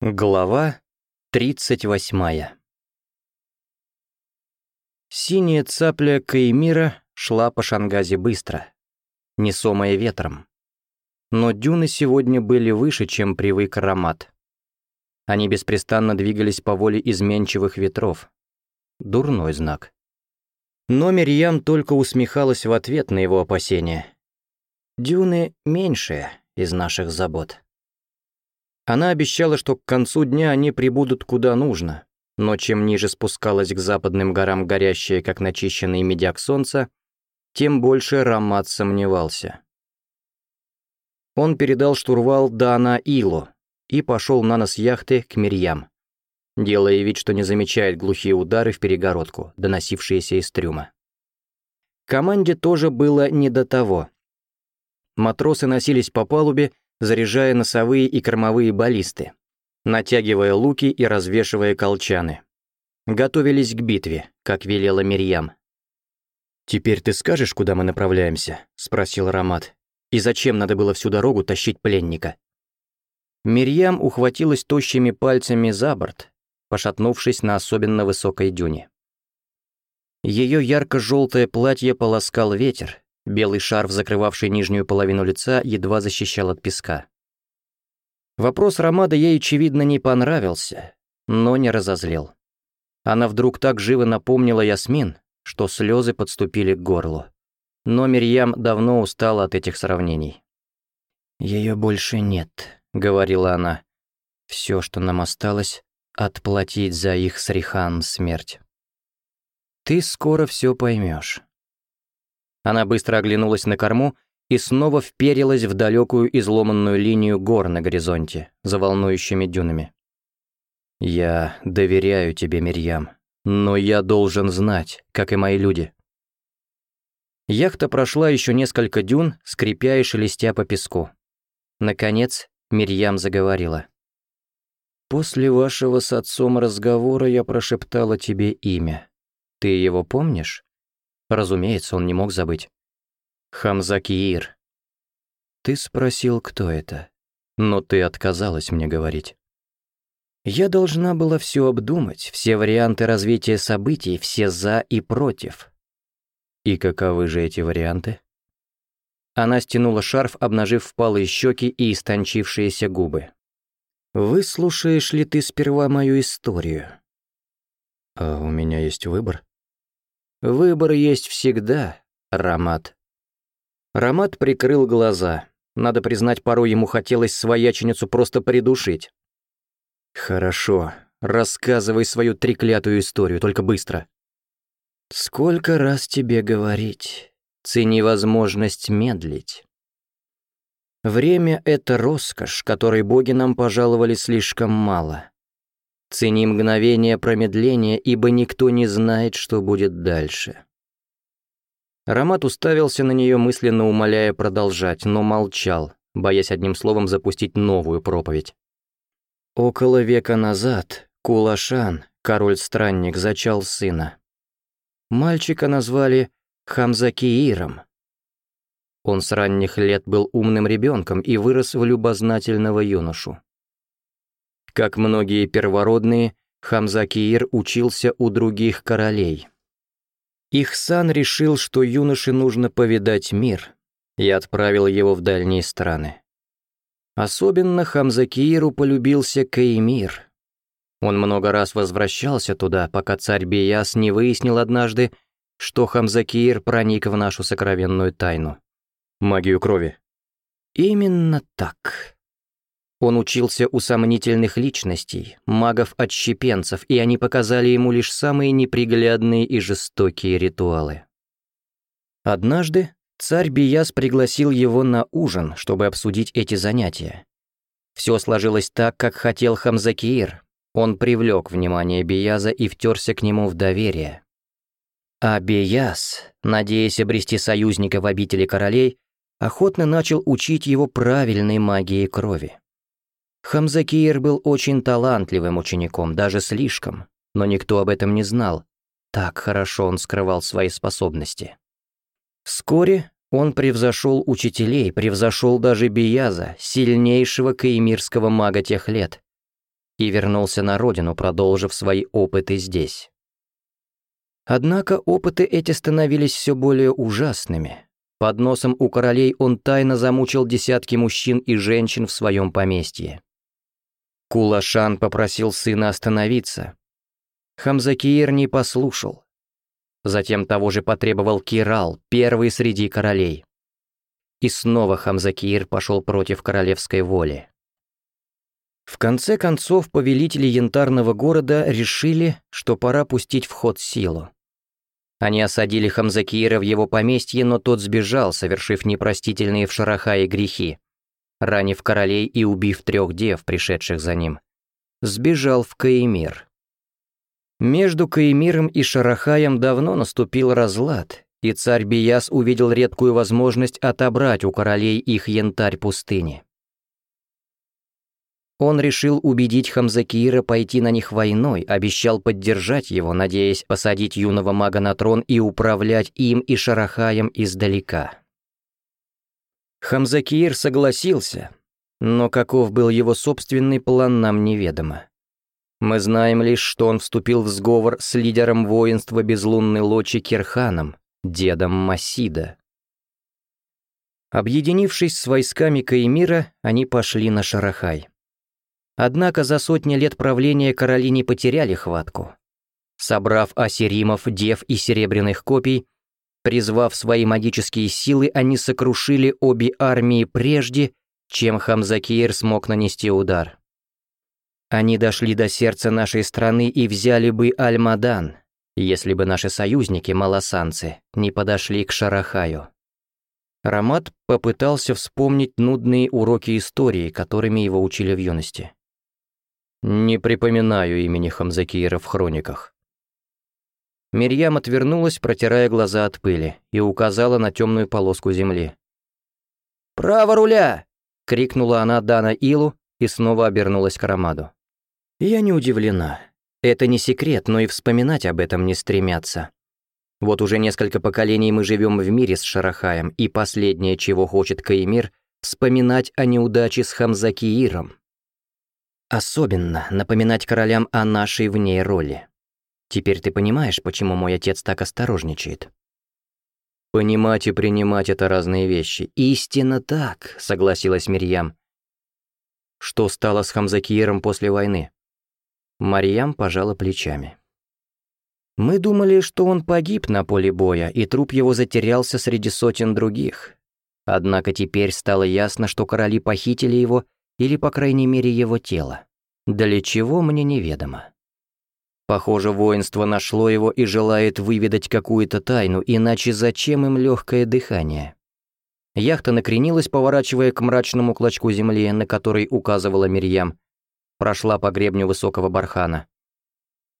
Глава 38 Синяя цапля Каимира шла по Шангазе быстро, несомая ветром. Но дюны сегодня были выше, чем привык Рамат. Они беспрестанно двигались по воле изменчивых ветров. Дурной знак. Но Мирьям только усмехалась в ответ на его опасения. «Дюны меньшие из наших забот». Она обещала, что к концу дня они прибудут куда нужно, но чем ниже спускалась к западным горам горящее, как начищенный медяк солнца, тем больше Рамат сомневался. Он передал штурвал Дана Илу и пошел на нос яхты к Мирьям, делая вид, что не замечает глухие удары в перегородку, доносившиеся из трюма. Команде тоже было не до того. Матросы носились по палубе, заряжая носовые и кормовые баллисты, натягивая луки и развешивая колчаны. Готовились к битве, как велела Мирьям. «Теперь ты скажешь, куда мы направляемся?» — спросил Рамат. «И зачем надо было всю дорогу тащить пленника?» Мирьям ухватилась тощими пальцами за борт, пошатнувшись на особенно высокой дюне. Ее ярко-желтое платье полоскал ветер, Белый шарф, закрывавший нижнюю половину лица, едва защищал от песка. Вопрос Ромада ей, очевидно, не понравился, но не разозлил. Она вдруг так живо напомнила Ясмин, что слезы подступили к горлу. Но Мирьям давно устала от этих сравнений. «Ее больше нет», — говорила она. «Все, что нам осталось, отплатить за их срихан смерть». «Ты скоро все поймешь. Она быстро оглянулась на корму и снова вперилась в далекую изломанную линию гор на горизонте, за волнующими дюнами. «Я доверяю тебе, Мирьям, но я должен знать, как и мои люди». Яхта прошла еще несколько дюн, скрипя и шелестя по песку. Наконец, Мирьям заговорила. «После вашего с отцом разговора я прошептала тебе имя. Ты его помнишь?» Разумеется, он не мог забыть. «Хамзакиир, ты спросил, кто это, но ты отказалась мне говорить. Я должна была все обдумать, все варианты развития событий, все «за» и «против». И каковы же эти варианты? Она стянула шарф, обнажив впалые щеки и истончившиеся губы. «Выслушаешь ли ты сперва мою историю?» «А у меня есть выбор», Выбор есть всегда, Рамат. Рамат прикрыл глаза. Надо признать, порой ему хотелось свояченицу просто придушить. «Хорошо. Рассказывай свою треклятую историю, только быстро». «Сколько раз тебе говорить? Цени возможность медлить». Время — это роскошь, которой боги нам пожаловали слишком мало. Цени мгновение промедления, ибо никто не знает, что будет дальше. Ромат уставился на нее, мысленно умоляя продолжать, но молчал, боясь одним словом запустить новую проповедь. Около века назад Кулашан, король-странник, зачал сына. Мальчика назвали Хамзакииром. Он с ранних лет был умным ребенком и вырос в любознательного юношу. Как многие первородные, Хамзакиир учился у других королей. Ихсан решил, что юноше нужно повидать мир, и отправил его в дальние страны. Особенно Хамзакииру полюбился Каимир. Он много раз возвращался туда, пока царь Бияс не выяснил однажды, что Хамзакиир проник в нашу сокровенную тайну. Магию крови. Именно так. Он учился у сомнительных личностей, магов-отщепенцев, и они показали ему лишь самые неприглядные и жестокие ритуалы. Однажды царь Бияс пригласил его на ужин, чтобы обсудить эти занятия. Все сложилось так, как хотел Хамзакиир. Он привлек внимание Бияза и втерся к нему в доверие. А Бияс, надеясь обрести союзника в обители королей, охотно начал учить его правильной магии крови. Хамзакиер был очень талантливым учеником, даже слишком, но никто об этом не знал. Так хорошо он скрывал свои способности. Вскоре он превзошел учителей, превзошел даже Бияза, сильнейшего каимирского мага тех лет, и вернулся на родину, продолжив свои опыты здесь. Однако опыты эти становились все более ужасными. Под носом у королей он тайно замучил десятки мужчин и женщин в своем поместье. Кулашан попросил сына остановиться. Хамзакиир не послушал. Затем того же потребовал Кирал, первый среди королей. И снова Хамзакиир пошел против королевской воли. В конце концов, повелители янтарного города решили, что пора пустить в ход силу. Они осадили Хамзакиира в его поместье, но тот сбежал, совершив непростительные в Шарахае грехи ранив королей и убив трех дев, пришедших за ним, сбежал в Каимир. Между Каимиром и Шарахаем давно наступил разлад, и царь Бияс увидел редкую возможность отобрать у королей их янтарь пустыни. Он решил убедить Хамзакира пойти на них войной, обещал поддержать его, надеясь посадить юного мага на трон и управлять им и Шарахаем издалека. Хамзакиир согласился, но каков был его собственный план, нам неведомо. Мы знаем лишь, что он вступил в сговор с лидером воинства Безлунной Лочи Кирханом, дедом Масида. Объединившись с войсками Каимира, они пошли на Шарахай. Однако за сотни лет правления короли не потеряли хватку. Собрав ассиримов, дев и серебряных копий, Призвав свои магические силы, они сокрушили обе армии прежде, чем Хамзакир смог нанести удар. Они дошли до сердца нашей страны и взяли бы Аль-Мадан, если бы наши союзники, малосанцы, не подошли к Шарахаю. Рамат попытался вспомнить нудные уроки истории, которыми его учили в юности. «Не припоминаю имени Хамзакиира в хрониках», Мирьям отвернулась, протирая глаза от пыли, и указала на темную полоску земли. «Право руля!» — крикнула она Дана Илу и снова обернулась к Ромаду. «Я не удивлена. Это не секрет, но и вспоминать об этом не стремятся. Вот уже несколько поколений мы живем в мире с Шарахаем, и последнее, чего хочет Каимир, вспоминать о неудаче с Хамзакииром. Особенно напоминать королям о нашей в ней роли. Теперь ты понимаешь, почему мой отец так осторожничает». «Понимать и принимать — это разные вещи. Истинно так», — согласилась Мирьям. «Что стало с Хамзакиером после войны?» Марьям пожала плечами. «Мы думали, что он погиб на поле боя, и труп его затерялся среди сотен других. Однако теперь стало ясно, что короли похитили его, или, по крайней мере, его тело. Для чего мне неведомо». Похоже, воинство нашло его и желает выведать какую-то тайну, иначе зачем им легкое дыхание? Яхта накренилась, поворачивая к мрачному клочку земли, на который указывала Мирьям. Прошла по гребню высокого бархана.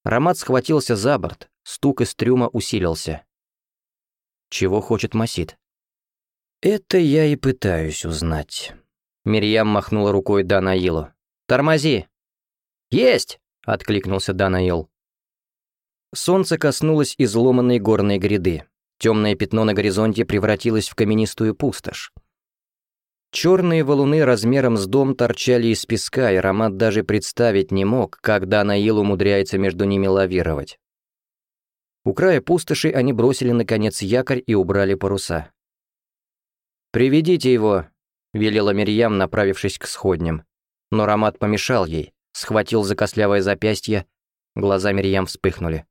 Ромат схватился за борт, стук из трюма усилился. Чего хочет Масид? «Это я и пытаюсь узнать». Мирьям махнула рукой Данаилу. «Тормози!» «Есть!» — откликнулся Данаил. Солнце коснулось изломанной горной гряды. Темное пятно на горизонте превратилось в каменистую пустошь. Черные валуны размером с дом торчали из песка, и Ромат даже представить не мог, когда Данаил умудряется между ними лавировать. У края пустоши они бросили, наконец, якорь и убрали паруса. «Приведите его», — велела Мирьям, направившись к сходням. Но Ромат помешал ей, схватил за костлявое запястье, глаза Мирьям вспыхнули.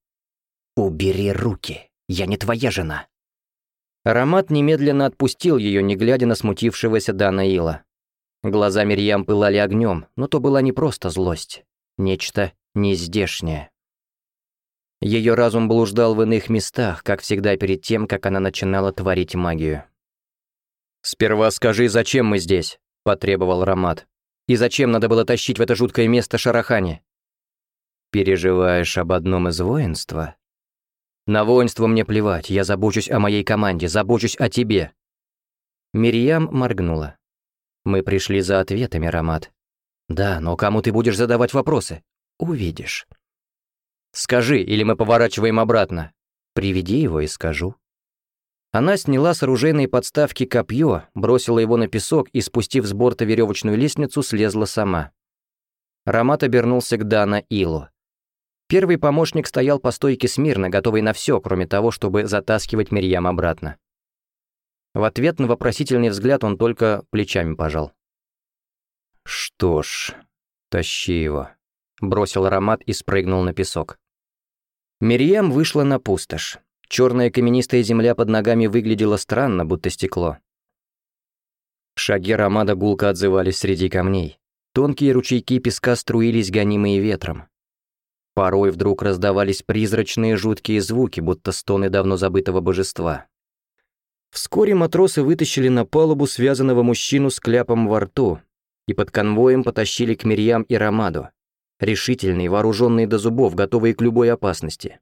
«Убери руки! Я не твоя жена!» Аромат немедленно отпустил ее, не глядя на смутившегося Данаила. Глаза Мирьям пылали огнем, но то была не просто злость. Нечто нездешнее. Ее разум блуждал в иных местах, как всегда перед тем, как она начинала творить магию. «Сперва скажи, зачем мы здесь?» – потребовал Ромат. «И зачем надо было тащить в это жуткое место Шарахани?» «Переживаешь об одном из воинства?» На воинство мне плевать, я забочусь о моей команде, забочусь о тебе». Мирьям моргнула. «Мы пришли за ответами, Ромат». «Да, но кому ты будешь задавать вопросы?» «Увидишь». «Скажи, или мы поворачиваем обратно». «Приведи его и скажу». Она сняла с оружейной подставки копье, бросила его на песок и, спустив с борта веревочную лестницу, слезла сама. Ромат обернулся к Дана Илу. Первый помощник стоял по стойке смирно, готовый на все, кроме того, чтобы затаскивать Мирьям обратно. В ответ на вопросительный взгляд он только плечами пожал. «Что ж, тащи его», — бросил аромат и спрыгнул на песок. Мирьям вышла на пустошь. Черная каменистая земля под ногами выглядела странно, будто стекло. Шаги Ромада гулко отзывались среди камней. Тонкие ручейки песка струились, гонимые ветром. Порой вдруг раздавались призрачные жуткие звуки, будто стоны давно забытого божества. Вскоре матросы вытащили на палубу связанного мужчину с кляпом во рту и под конвоем потащили к Мирьям и Ромаду, решительные, вооруженные до зубов, готовые к любой опасности.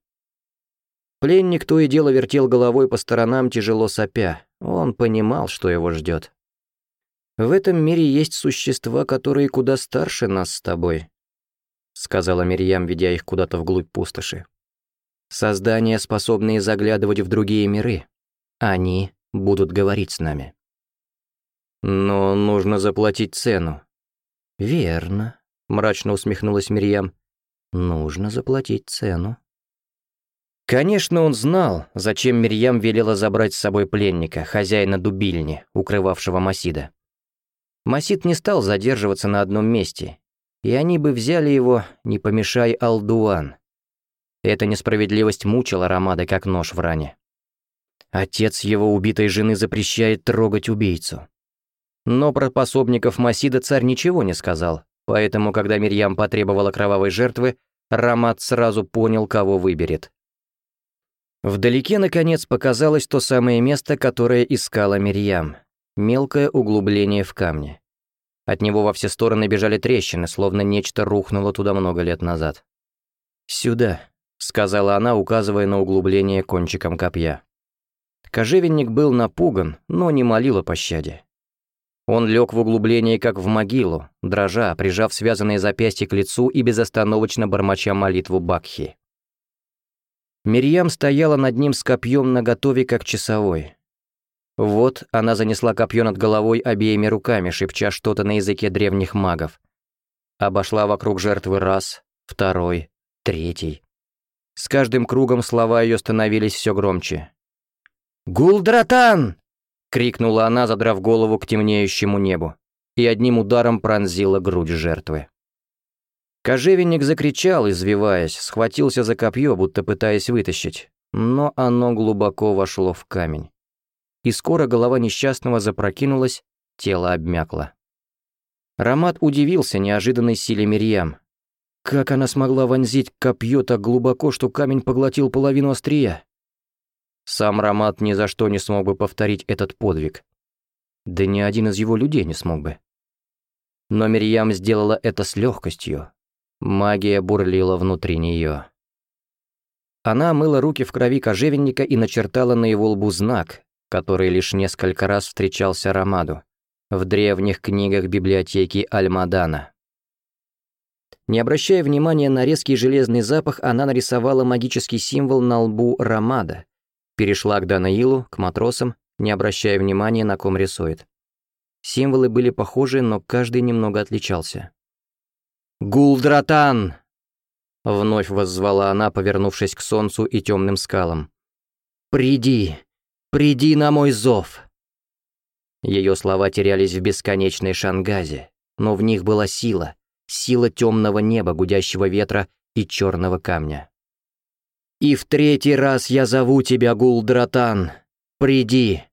Пленник то и дело вертел головой по сторонам, тяжело сопя. Он понимал, что его ждет. «В этом мире есть существа, которые куда старше нас с тобой», сказала Мирьям, ведя их куда-то вглубь пустоши. Создания, способные заглядывать в другие миры. Они будут говорить с нами. Но нужно заплатить цену. Верно, мрачно усмехнулась Мирьям. Нужно заплатить цену. Конечно, он знал, зачем Мирьям велела забрать с собой пленника, хозяина дубильни, укрывавшего Масида. Масид не стал задерживаться на одном месте и они бы взяли его, не помешай Алдуан. Эта несправедливость мучила Ромада, как нож в ране. Отец его убитой жены запрещает трогать убийцу. Но про пособников Масида царь ничего не сказал, поэтому, когда Мирьям потребовала кровавой жертвы, Рамат сразу понял, кого выберет. Вдалеке, наконец, показалось то самое место, которое искала Мирьям — мелкое углубление в камне. От него во все стороны бежали трещины, словно нечто рухнуло туда много лет назад. «Сюда», — сказала она, указывая на углубление кончиком копья. Кожевенник был напуган, но не молил о пощаде. Он лег в углубление, как в могилу, дрожа, прижав связанные запястья к лицу и безостановочно бормоча молитву Бакхи. Мирьям стояла над ним с копьем наготове, как часовой. Вот она занесла копье над головой обеими руками, шепча что-то на языке древних магов. Обошла вокруг жертвы раз, второй, третий. С каждым кругом слова ее становились все громче. «Гулдратан!» — крикнула она, задрав голову к темнеющему небу, и одним ударом пронзила грудь жертвы. Кожевенник закричал, извиваясь, схватился за копье, будто пытаясь вытащить, но оно глубоко вошло в камень и скоро голова несчастного запрокинулась, тело обмякло. Рамат удивился неожиданной силе Мирьям. Как она смогла вонзить копье так глубоко, что камень поглотил половину острия? Сам Рамат ни за что не смог бы повторить этот подвиг. Да ни один из его людей не смог бы. Но Мирьям сделала это с легкостью. Магия бурлила внутри нее. Она мыла руки в крови кожевенника и начертала на его лбу знак, который лишь несколько раз встречался Рамаду в древних книгах библиотеки Альмадана. Не обращая внимания на резкий железный запах, она нарисовала магический символ на лбу Рамада, перешла к Данаилу, к матросам, не обращая внимания, на ком рисует. Символы были похожи, но каждый немного отличался. «Гулдратан!» — вновь воззвала она, повернувшись к солнцу и темным скалам. «Приди!» «Приди на мой зов!» Ее слова терялись в бесконечной шангазе, но в них была сила, сила темного неба, гудящего ветра и черного камня. «И в третий раз я зову тебя, Гулдратан! Приди!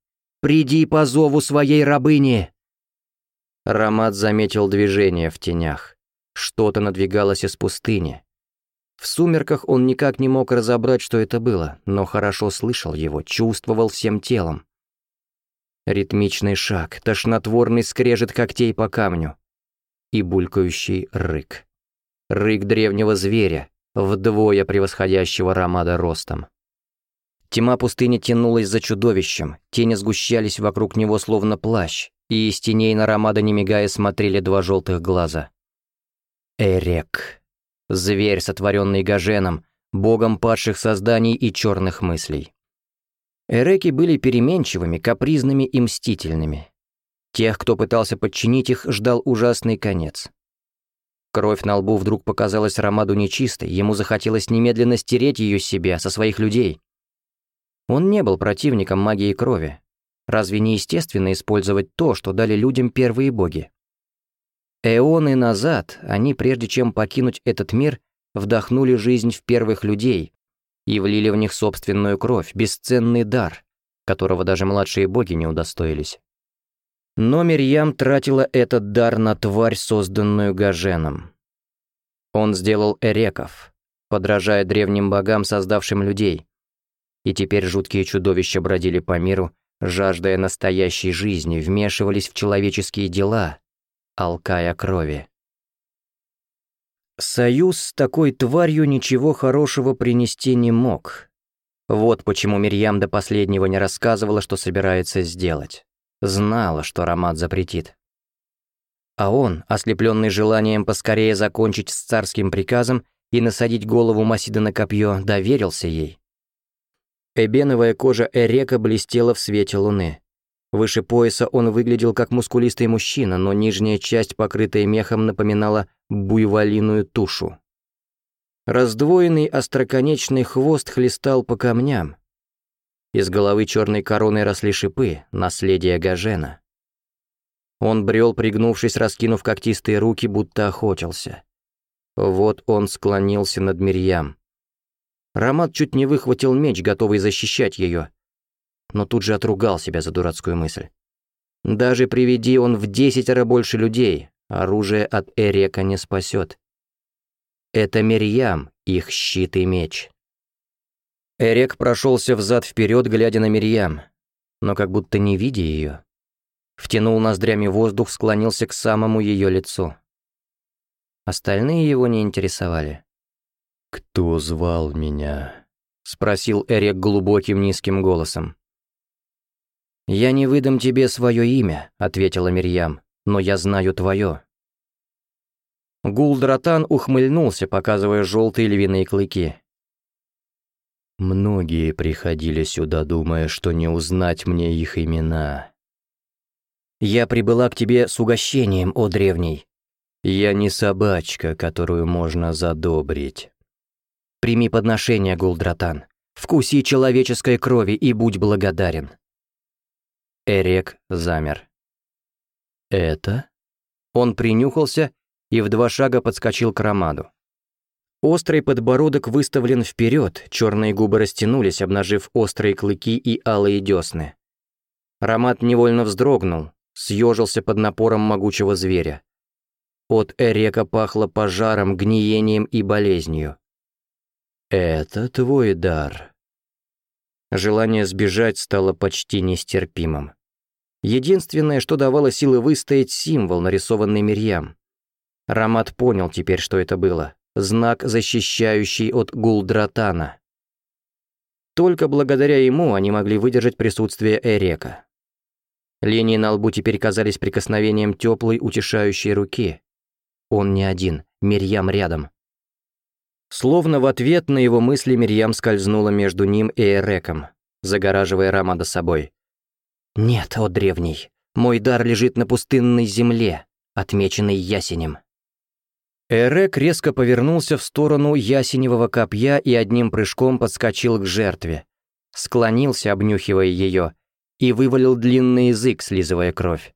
Приди по зову своей рабыни!» Рамат заметил движение в тенях. Что-то надвигалось из пустыни, в сумерках он никак не мог разобрать, что это было, но хорошо слышал его, чувствовал всем телом. Ритмичный шаг, тошнотворный скрежет когтей по камню и булькающий рык. Рык древнего зверя, вдвое превосходящего Рамада ростом. Тьма пустыни тянулась за чудовищем, тени сгущались вокруг него словно плащ, и из теней на Ромада не мигая смотрели два желтых глаза. Эрек зверь, сотворенный Гаженом, богом падших созданий и черных мыслей. Эреки были переменчивыми, капризными и мстительными. Тех, кто пытался подчинить их, ждал ужасный конец. Кровь на лбу вдруг показалась Ромаду нечистой, ему захотелось немедленно стереть ее с себя, со своих людей. Он не был противником магии крови. Разве не естественно использовать то, что дали людям первые боги? Эоны назад они, прежде чем покинуть этот мир, вдохнули жизнь в первых людей и влили в них собственную кровь, бесценный дар, которого даже младшие боги не удостоились. Но Мирьям тратила этот дар на тварь, созданную Гаженом. Он сделал эреков, подражая древним богам, создавшим людей. И теперь жуткие чудовища бродили по миру, жаждая настоящей жизни, вмешивались в человеческие дела, алкая крови. Союз с такой тварью ничего хорошего принести не мог. Вот почему Мирьям до последнего не рассказывала, что собирается сделать. Знала, что Ромат запретит. А он, ослепленный желанием поскорее закончить с царским приказом и насадить голову Масида на копье, доверился ей. Эбеновая кожа Эрека блестела в свете луны. Выше пояса он выглядел как мускулистый мужчина, но нижняя часть, покрытая мехом, напоминала буйволиную тушу. Раздвоенный остроконечный хвост хлестал по камням. Из головы черной короны росли шипы, наследие Гажена. Он брел, пригнувшись, раскинув когтистые руки, будто охотился. Вот он склонился над Мирьям. Ромат чуть не выхватил меч, готовый защищать ее но тут же отругал себя за дурацкую мысль. Даже приведи он в десятеро больше людей, оружие от Эрека не спасет. Это Мирьям, их щит и меч. Эрек прошелся взад вперед, глядя на Мирьям, но как будто не видя ее. Втянул ноздрями воздух, склонился к самому ее лицу. Остальные его не интересовали. «Кто звал меня?» — спросил Эрек глубоким низким голосом. «Я не выдам тебе свое имя», — ответила Мирьям, — «но я знаю твое». Гулдратан ухмыльнулся, показывая желтые львиные клыки. «Многие приходили сюда, думая, что не узнать мне их имена». «Я прибыла к тебе с угощением, о древний», «Я не собачка, которую можно задобрить». «Прими подношение, Гулдратан. Вкуси человеческой крови и будь благодарен». Эрек замер. «Это?» Он принюхался и в два шага подскочил к Ромаду. Острый подбородок выставлен вперед, черные губы растянулись, обнажив острые клыки и алые десны. Ромат невольно вздрогнул, съежился под напором могучего зверя. От Эрека пахло пожаром, гниением и болезнью. «Это твой дар», Желание сбежать стало почти нестерпимым. Единственное, что давало силы выстоять, символ, нарисованный Мирьям. Рамат понял теперь, что это было. Знак, защищающий от Гулдратана. Только благодаря ему они могли выдержать присутствие Эрека. Линии на лбу теперь казались прикосновением теплой, утешающей руки. Он не один, Мирьям рядом. Словно в ответ на его мысли Мирьям скользнула между ним и Эреком, загораживая Рамада собой. «Нет, о древний, мой дар лежит на пустынной земле, отмеченной ясенем». Эрек резко повернулся в сторону ясеневого копья и одним прыжком подскочил к жертве, склонился, обнюхивая ее, и вывалил длинный язык, слизывая кровь.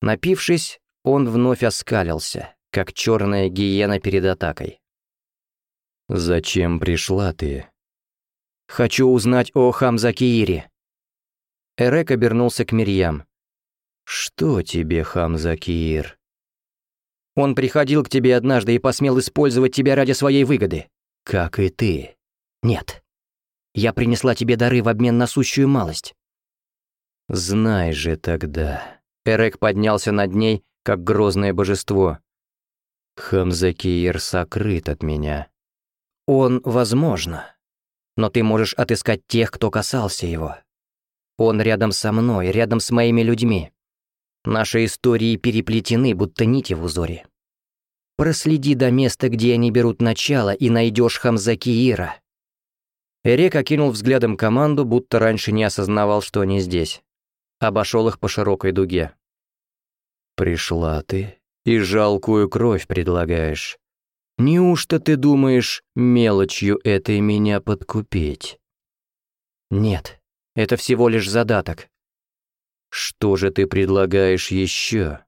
Напившись, он вновь оскалился, как черная гиена перед атакой. «Зачем пришла ты?» «Хочу узнать о Хамзакиире». Эрек обернулся к Мирьям. «Что тебе, Хамзакиир?» «Он приходил к тебе однажды и посмел использовать тебя ради своей выгоды». «Как и ты». «Нет. Я принесла тебе дары в обмен на сущую малость». «Знай же тогда». Эрек поднялся над ней, как грозное божество. «Хамзакиир сокрыт от меня». Он возможно. Но ты можешь отыскать тех, кто касался его. Он рядом со мной, рядом с моими людьми. Наши истории переплетены, будто нити в узоре. Проследи до места, где они берут начало, и найдешь Хамзакиира. Эрек окинул взглядом команду, будто раньше не осознавал, что они здесь. Обошел их по широкой дуге. «Пришла ты и жалкую кровь предлагаешь. Неужто ты думаешь мелочью этой меня подкупить? Нет, это всего лишь задаток. Что же ты предлагаешь еще?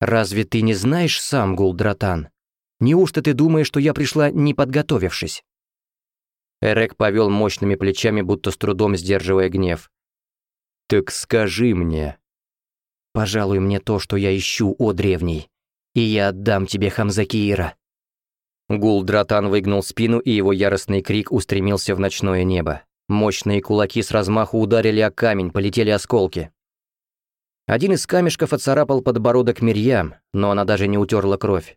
Разве ты не знаешь сам, Гулдратан? Неужто ты думаешь, что я пришла, не подготовившись? Эрек повел мощными плечами, будто с трудом сдерживая гнев. «Так скажи мне». «Пожалуй, мне то, что я ищу, о древний, и я отдам тебе Хамзакиира». Гул Дратан выгнул спину, и его яростный крик устремился в ночное небо. Мощные кулаки с размаху ударили о камень, полетели осколки. Один из камешков оцарапал подбородок Мирьям, но она даже не утерла кровь.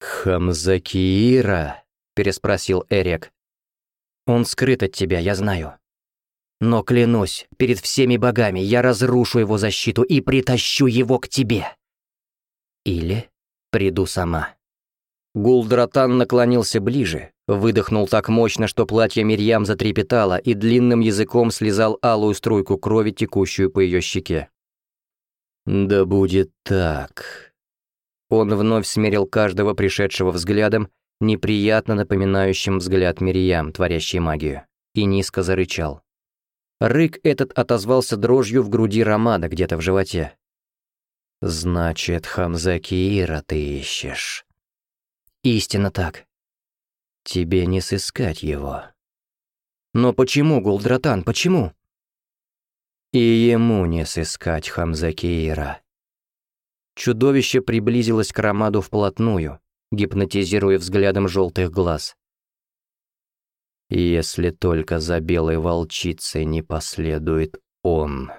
«Хамзакиира?» — переспросил Эрик. «Он скрыт от тебя, я знаю. Но клянусь, перед всеми богами я разрушу его защиту и притащу его к тебе. Или приду сама». Гулдратан наклонился ближе, выдохнул так мощно, что платье Мирьям затрепетало и длинным языком слезал алую струйку крови, текущую по ее щеке. «Да будет так». Он вновь смерил каждого пришедшего взглядом, неприятно напоминающим взгляд Мирьям, творящий магию, и низко зарычал. Рык этот отозвался дрожью в груди Рамада где-то в животе. «Значит, Хамзакиира ты ищешь». Истинно так. Тебе не сыскать его. Но почему, Гулдратан, почему? И ему не сыскать Хамзакиира. Чудовище приблизилось к Ромаду вплотную, гипнотизируя взглядом желтых глаз. Если только за белой волчицей не последует он.